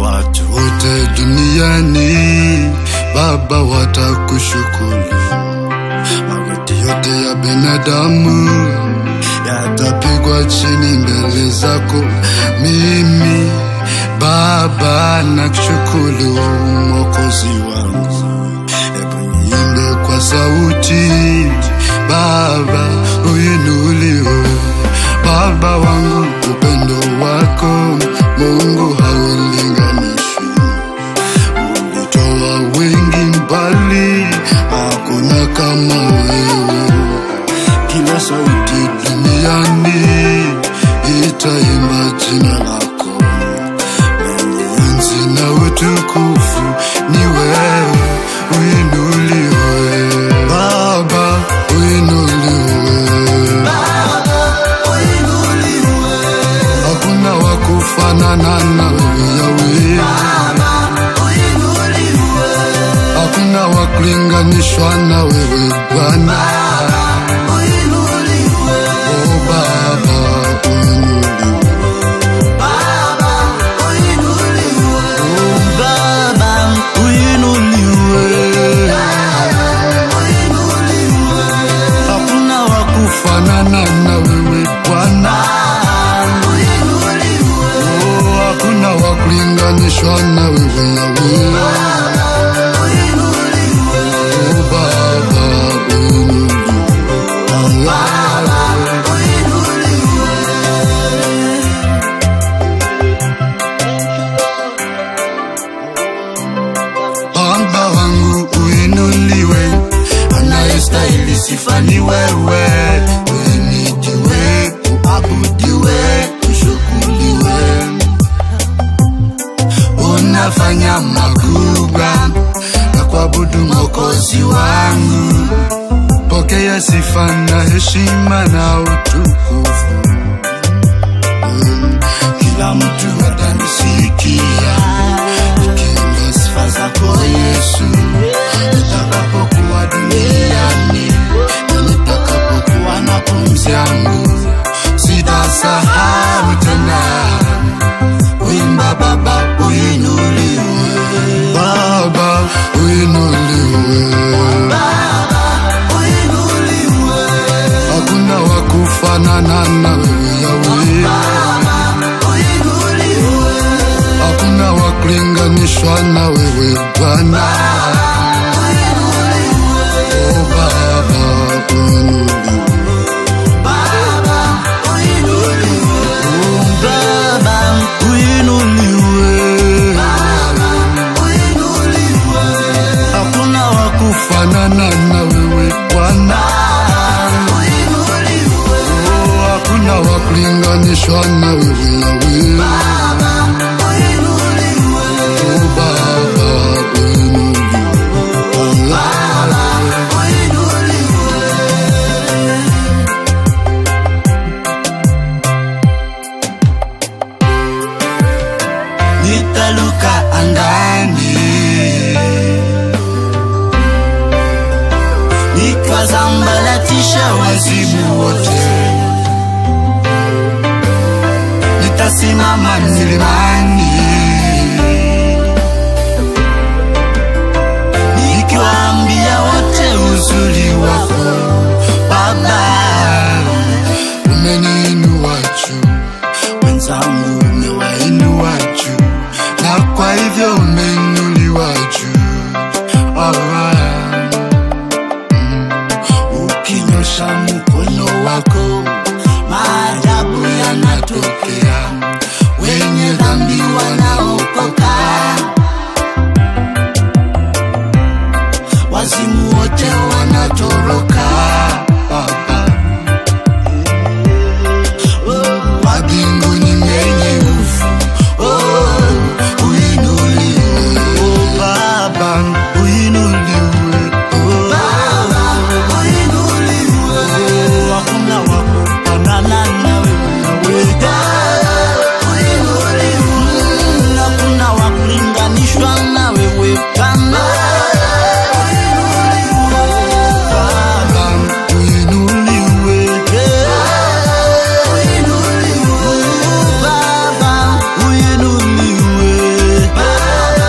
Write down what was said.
Watu wote duniani Baba watakushukuru, magoti yote ya binadamu yatapigwa chini mbele zako. Mimi Baba nakushukuru, Mwokozi wangu, sauti, Baba uinuliwe. Baba wangu, upendo wako Mungu haulinganishwi. Ulitoa wengi mbali, hakuna kama kulinganishwa na wewe Bwana. Oh. Oh wa kufanana na wewe Bwana. Hakuna wa kulinganishwa na wewe Mwokozi wangu. Pokea sifa na heshima na utukufu. Mm, Kila kufanana na wewe Bwana. Hakuna wa kulinganishwa na wewe nitawazambaratisha wazimu wote, nitasimama milimani nikiwaambia wote uzuri wako.